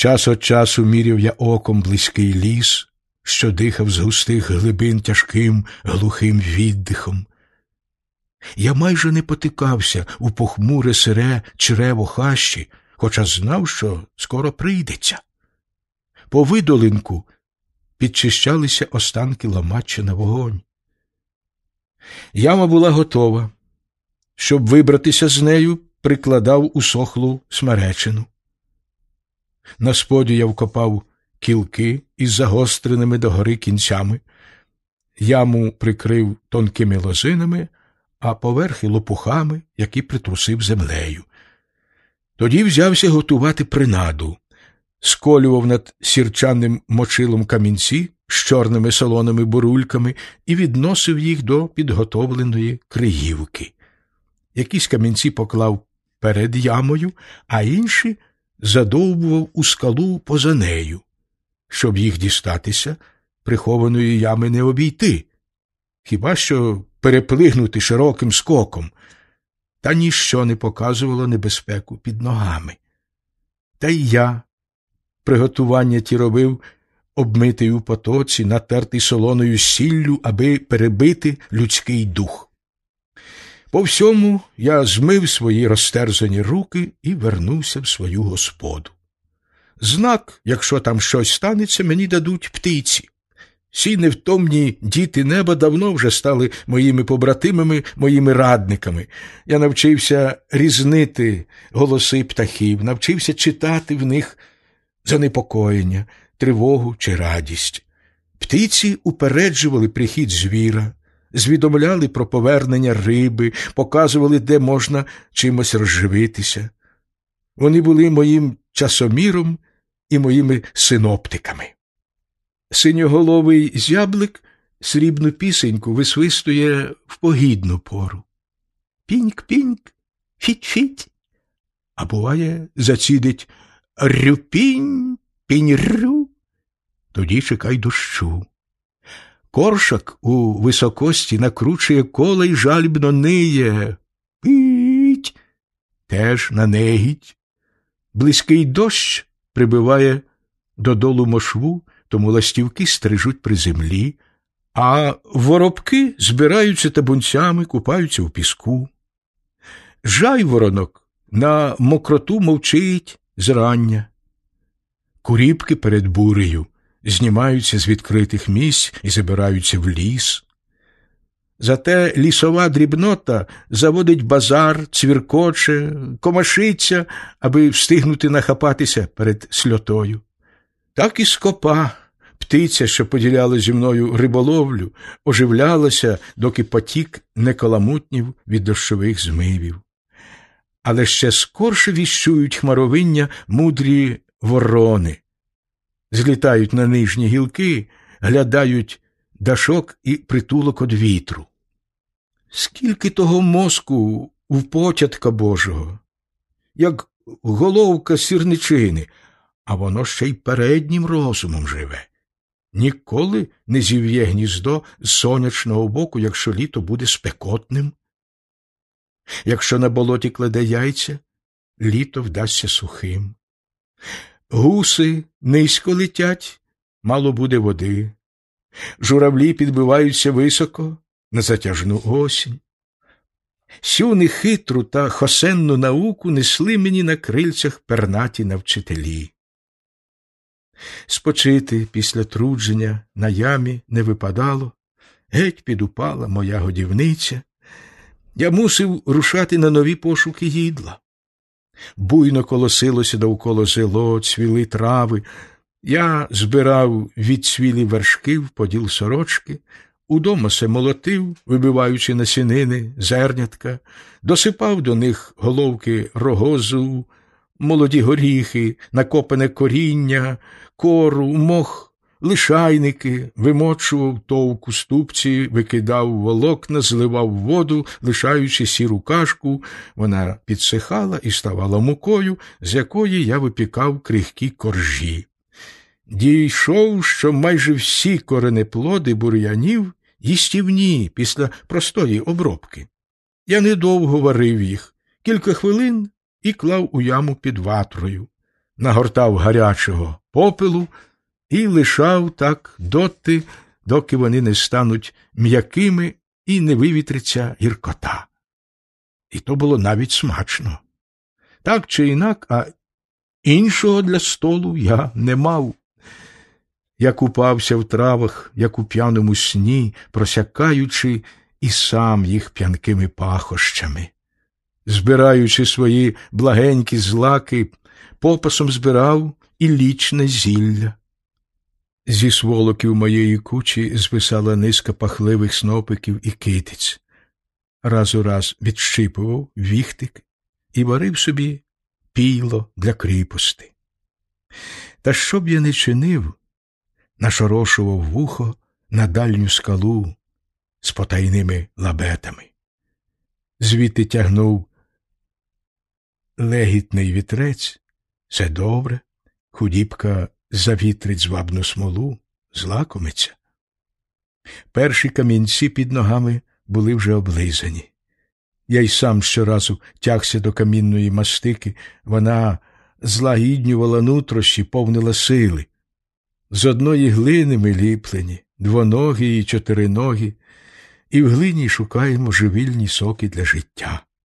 Час від часу міряв я оком близький ліс, що дихав з густих глибин тяжким глухим віддихом. Я майже не потикався у похмуре сире черево хащі, хоча знав, що скоро прийдеться. По видолинку підчищалися останки ламача на вогонь. Яма була готова. Щоб вибратися з нею, прикладав усохлу смеречину. На споді я вкопав кілки із загостреними догори кінцями, яму прикрив тонкими лозинами, а поверхи лопухами, які притрусив землею. Тоді взявся готувати принаду, сколював над сірчаним мочилом камінці з чорними солоними бурульками і відносив їх до підготовленої криївки. Якісь камінці поклав перед ямою, а інші задовбував у скалу поза нею. Щоб їх дістатися, прихованої ями не обійти, хіба що переплигнути широким скоком, та ніщо не показувало небезпеку під ногами. Та й я приготування ті робив, обмитий у потоці, натертий солоною сіллю, аби перебити людський дух. По всьому я змив свої розтерзані руки і вернувся в свою господу. Знак, якщо там щось станеться, мені дадуть птиці. Всі невтомні діти неба давно вже стали моїми побратимами, моїми радниками. Я навчився різнити голоси птахів, навчився читати в них занепокоєння, тривогу чи радість. Птиці упереджували прихід звіра, звідомляли про повернення риби, показували, де можна чимось розживитися. Вони були моїм часоміром і моїми синоптиками. Синьоголовий зяблик срібну пісеньку висвистує в погідну пору. Піньк-піньк, фіть-фіть, а буває, зацідить рюпінь, пінь-рю, тоді чекай дощу. Коршак у високості накручує кола й жальбно ниє. Піть, теж нанегіть. Близький дощ прибиває додолу мошву, тому ластівки стрижуть при землі, а воробки збираються табунцями, купаються в піску. Жайворонок на мокроту мовчить зрання. Куріпки перед бурею знімаються з відкритих місць і забираються в ліс. Зате лісова дрібнота заводить базар, цвіркоче, комашиться, аби встигнути нахапатися перед сльотою. Так і скопа, птиця, що поділяла зі мною риболовлю, оживлялася, доки потік не каламутнів від дощових змивів. Але ще скорше віщують хмаровиння мудрі ворони, злітають на нижні гілки, глядають дашок і притулок од вітру. Скільки того мозку в потятка Божого, як головка сірничини, а воно ще й переднім розумом живе. Ніколи не зів'є гніздо з сонячного боку, якщо літо буде спекотним. Якщо на болоті кладе яйця, літо вдасться сухим. Гуси низько летять, мало буде води. Журавлі підбиваються високо на затяжну осінь. Сю нехитру та хосенну науку несли мені на крильцях пернаті навчителі. Спочити після трудження на ямі не випадало, геть підупала моя годівниця. Я мусив рушати на нові пошуки їдла. Буйно колосилося довкола село, цвіли трави. Я збирав відцвілі вершки в поділ сорочки, удома се молотив, вибиваючи насінини, зернятка, досипав до них головки рогозу, молоді горіхи, накопане коріння, кору, мох, лишайники, вимочував товку ступці, викидав волокна, зливав воду, лишаючи сіру кашку, вона підсихала і ставала мукою, з якої я випікав крихкі коржі. Дійшов, що майже всі коренеплоди бур'янів їстівні після простої обробки. Я недовго варив їх, кілька хвилин і клав у яму під ватрою. нагортав гарячого попелу і лишав так доти, доки вони не стануть м'якими і не вивітриться гіркота. І то було навіть смачно. Так чи інак, а іншого для столу я не мав. Я купався в травах, як у п'яному сні, просякаючи і сам їх п'янкими пахощами. Збираючи свої благенькі злаки, попасом збирав і лічне зілля. Зі сволоків моєї кучі звисала низка пахливих снопиків і китиць. Раз у раз відщипував віхтик і варив собі піло для кріпости. Та що б я не чинив, нашорошував вухо на дальню скалу з потайними лабетами. Звідти тягнув легітний вітрець, все добре, худібка завітрить звабну смолу, злакомиться. Перші камінці під ногами були вже облизані. Я й сам щоразу тягся до камінної мастики, вона злагіднювала нутрощі, повнила сили. З одної глини ми ліплені, двоногі і чотириногі, і в глині шукаємо живільні соки для життя.